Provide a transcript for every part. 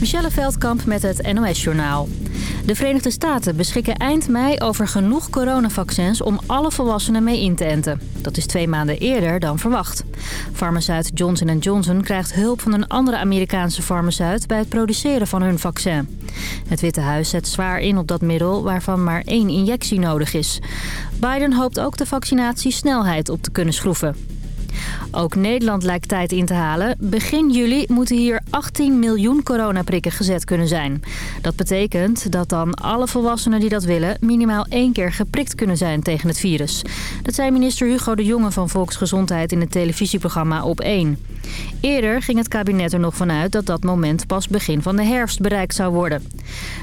Michelle Veldkamp met het NOS-journaal. De Verenigde Staten beschikken eind mei over genoeg coronavaccins om alle volwassenen mee in te enten. Dat is twee maanden eerder dan verwacht. Farmaceut Johnson Johnson krijgt hulp van een andere Amerikaanse farmaceut bij het produceren van hun vaccin. Het Witte Huis zet zwaar in op dat middel waarvan maar één injectie nodig is. Biden hoopt ook de vaccinatiesnelheid op te kunnen schroeven. Ook Nederland lijkt tijd in te halen. Begin juli moeten hier 18 miljoen coronaprikken gezet kunnen zijn. Dat betekent dat dan alle volwassenen die dat willen... minimaal één keer geprikt kunnen zijn tegen het virus. Dat zei minister Hugo de Jonge van Volksgezondheid... in het televisieprogramma Op 1. Eerder ging het kabinet er nog vanuit dat dat moment pas begin van de herfst bereikt zou worden.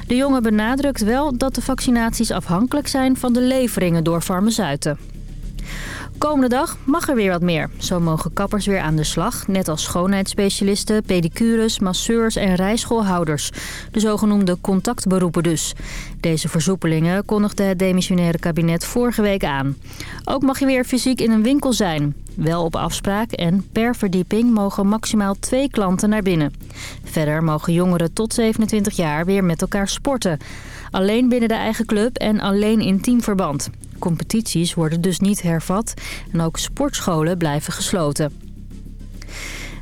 De Jonge benadrukt wel dat de vaccinaties afhankelijk zijn van de leveringen door farmaceuten. Komende dag mag er weer wat meer. Zo mogen kappers weer aan de slag. Net als schoonheidsspecialisten, pedicures, masseurs en rijschoolhouders. De zogenoemde contactberoepen dus. Deze versoepelingen kondigde het demissionaire kabinet vorige week aan. Ook mag je weer fysiek in een winkel zijn. Wel op afspraak en per verdieping mogen maximaal twee klanten naar binnen. Verder mogen jongeren tot 27 jaar weer met elkaar sporten. Alleen binnen de eigen club en alleen in teamverband. Competities worden dus niet hervat en ook sportscholen blijven gesloten.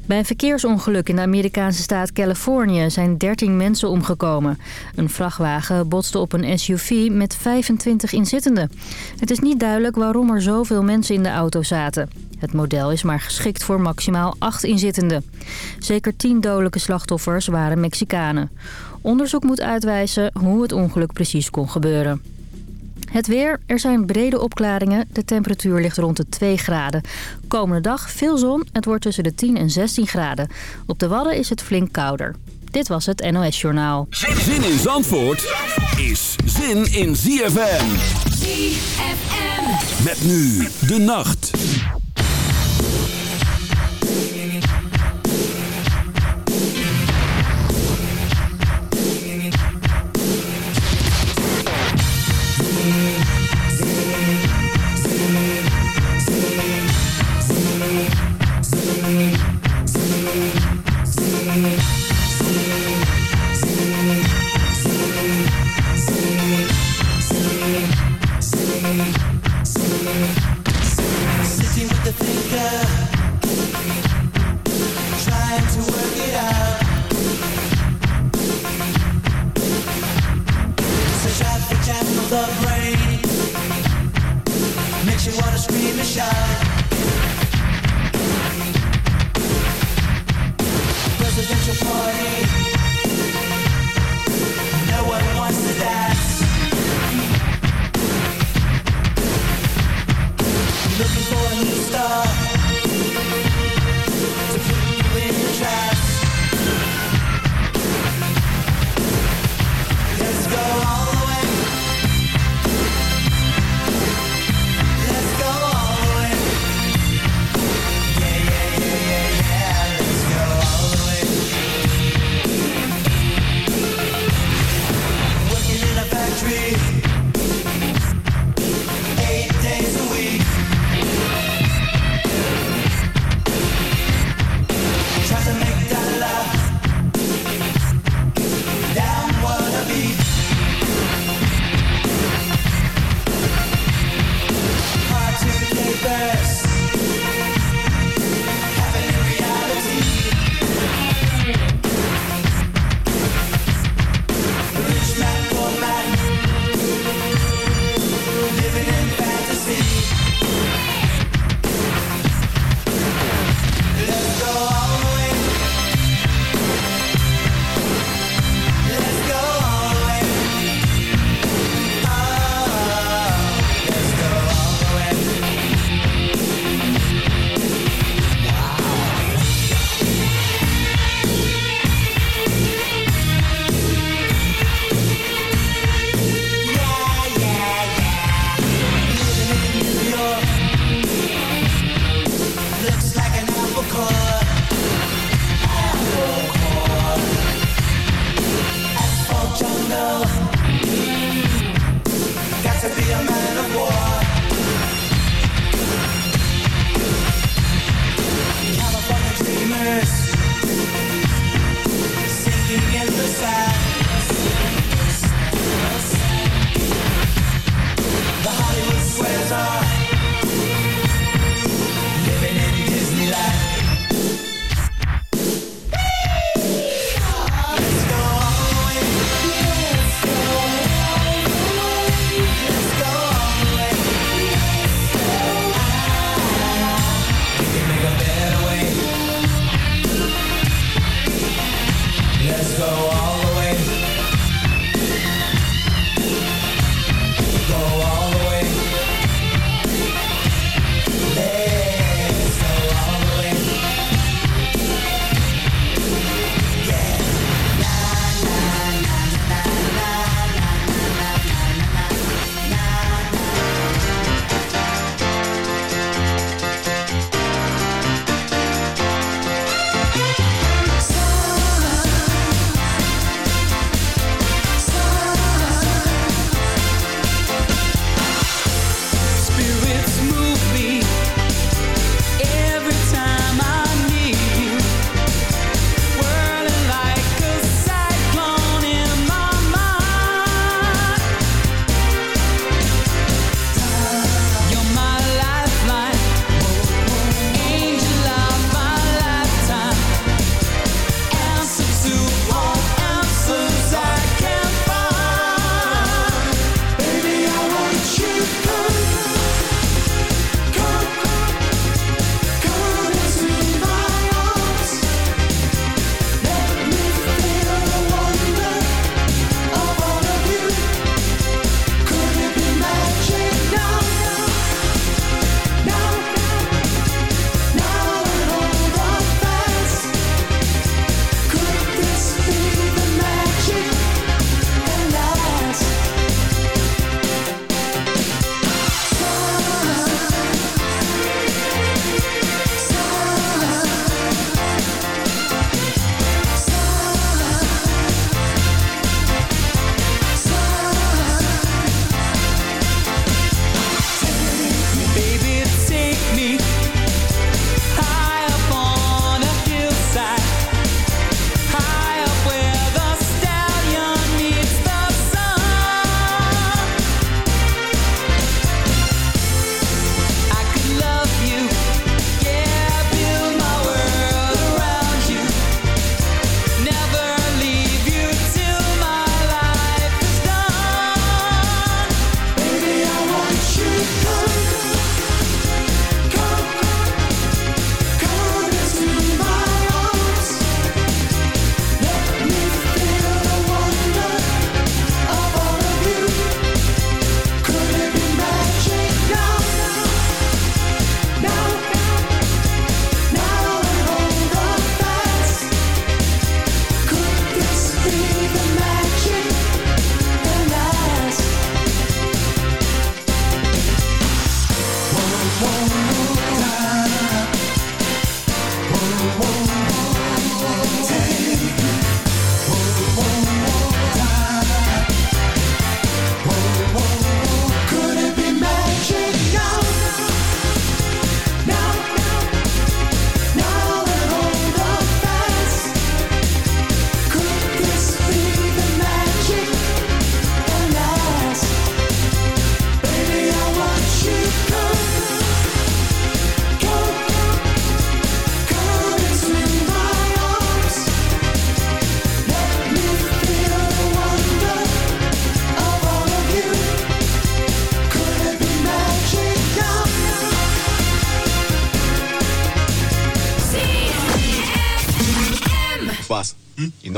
Bij een verkeersongeluk in de Amerikaanse staat Californië zijn 13 mensen omgekomen. Een vrachtwagen botste op een SUV met 25 inzittenden. Het is niet duidelijk waarom er zoveel mensen in de auto zaten. Het model is maar geschikt voor maximaal 8 inzittenden. Zeker 10 dodelijke slachtoffers waren Mexicanen. Onderzoek moet uitwijzen hoe het ongeluk precies kon gebeuren. Het weer, er zijn brede opklaringen. De temperatuur ligt rond de 2 graden. Komende dag veel zon, het wordt tussen de 10 en 16 graden. Op de Wadden is het flink kouder. Dit was het NOS Journaal. Zin in Zandvoort is zin in ZFM. ZFM. Met nu de nacht.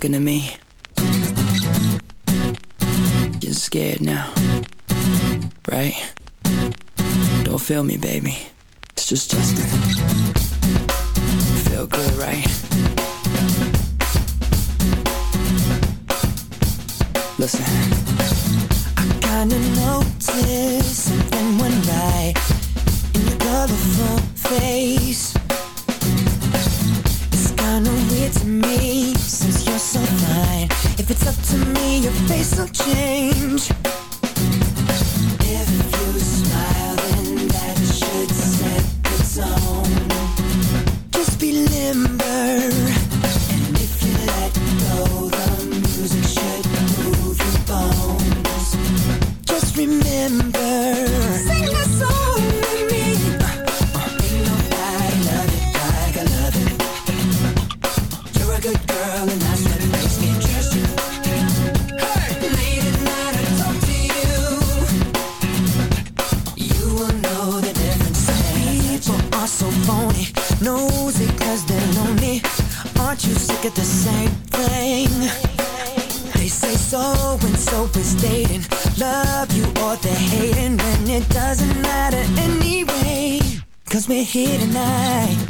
looking at me. You're scared now, right? Don't feel me, baby. It's just Justin. Here tonight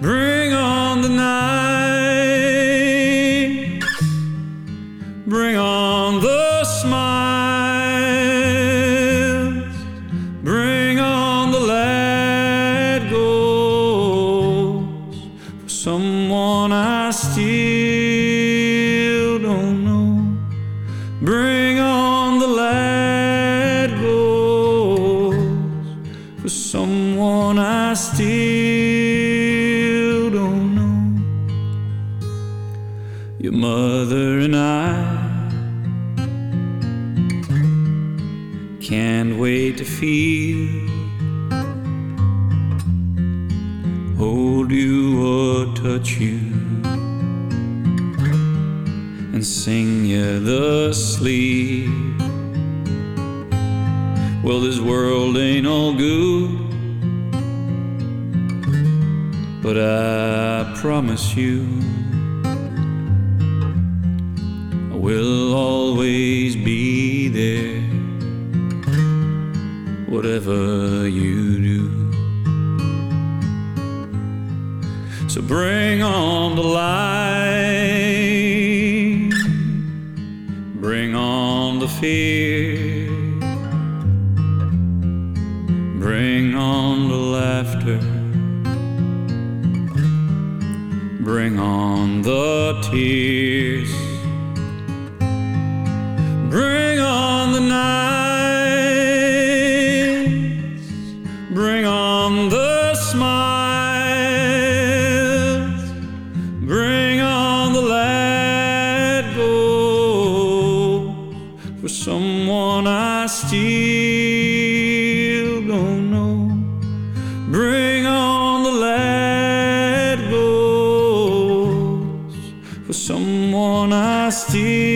Bring on the night. someone I still don't know. Bring on the lad goes for someone I still.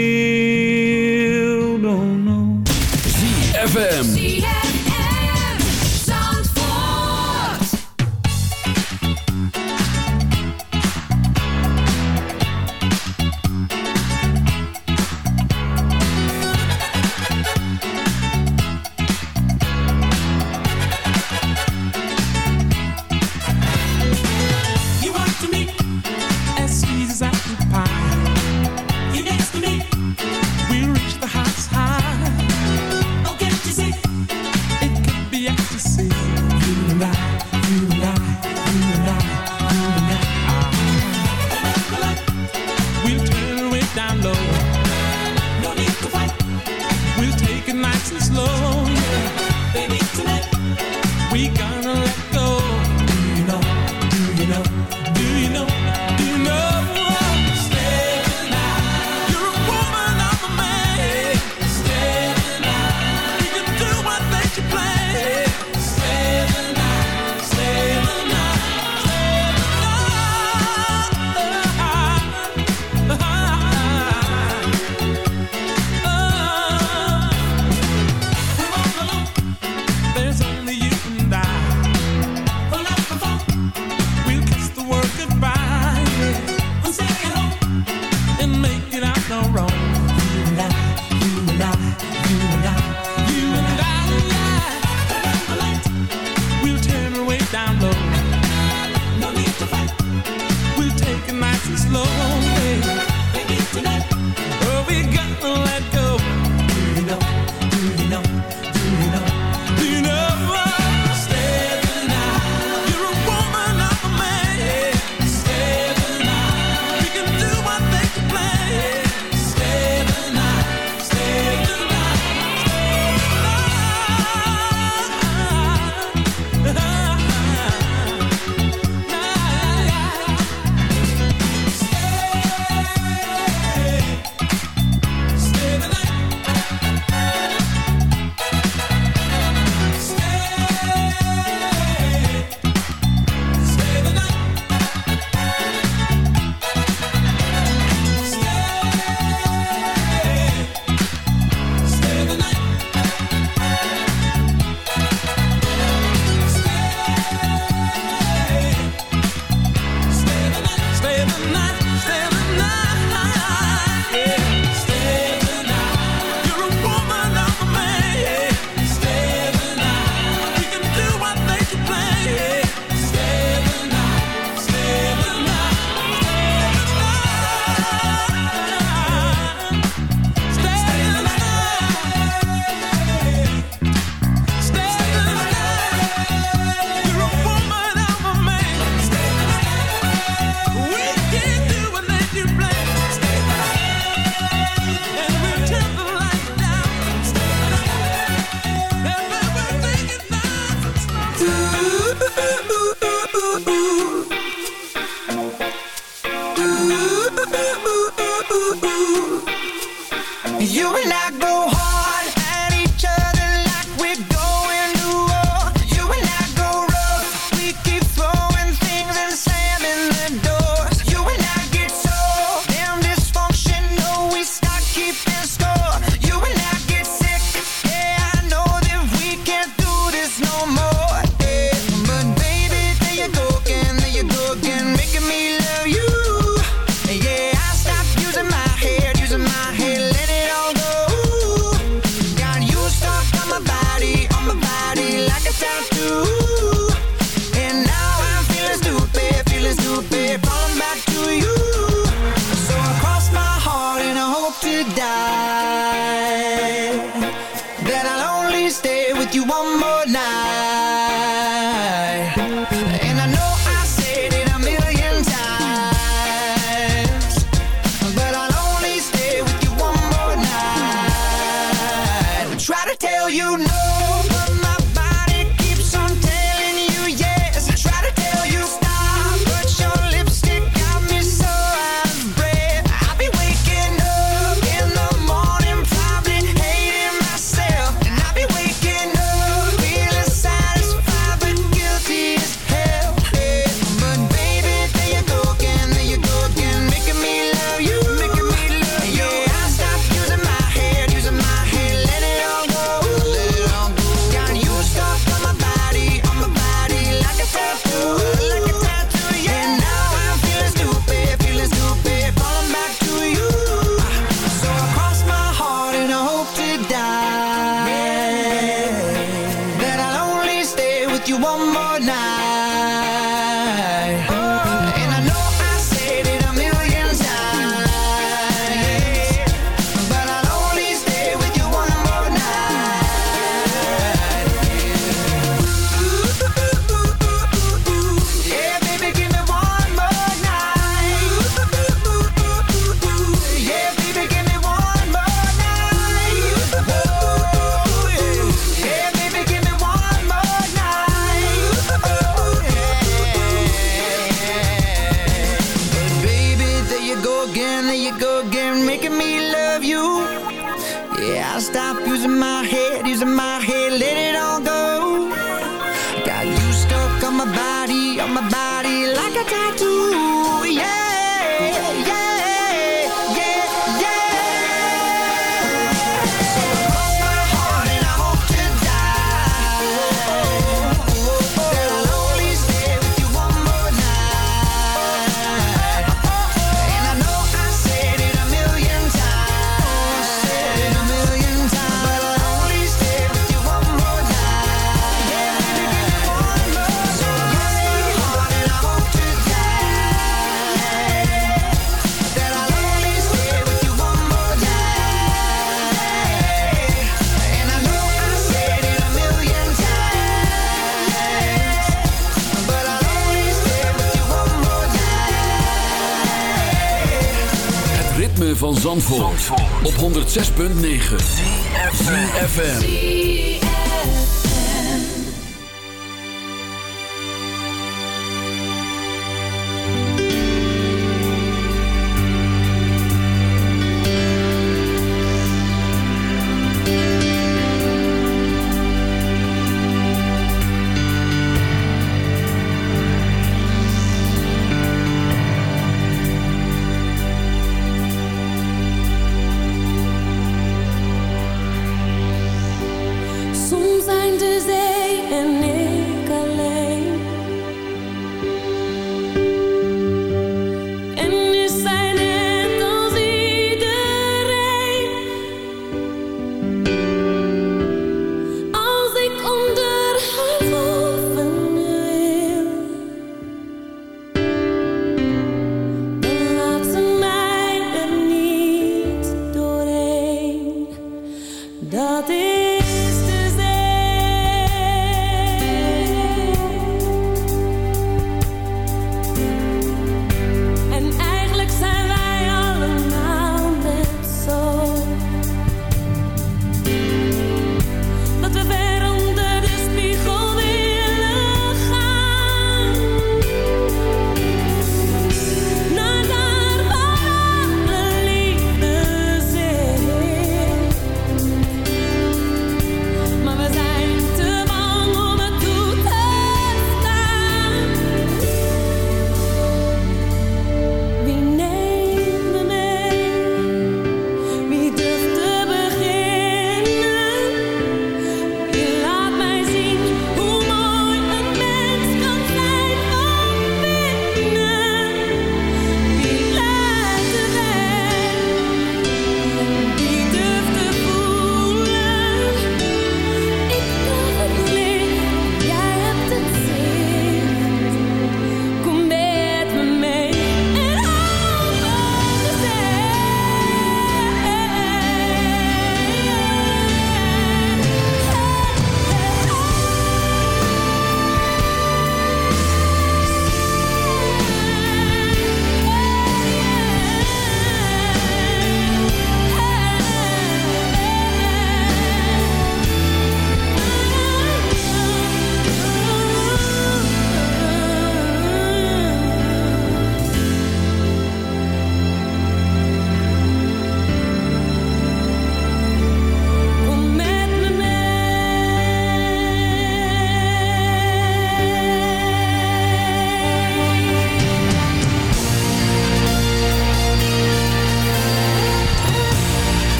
106.9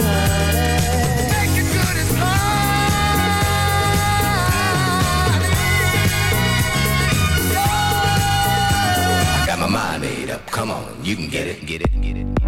as honey. I got my mind made up. Come on, you can get it, get it, get it.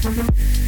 Thank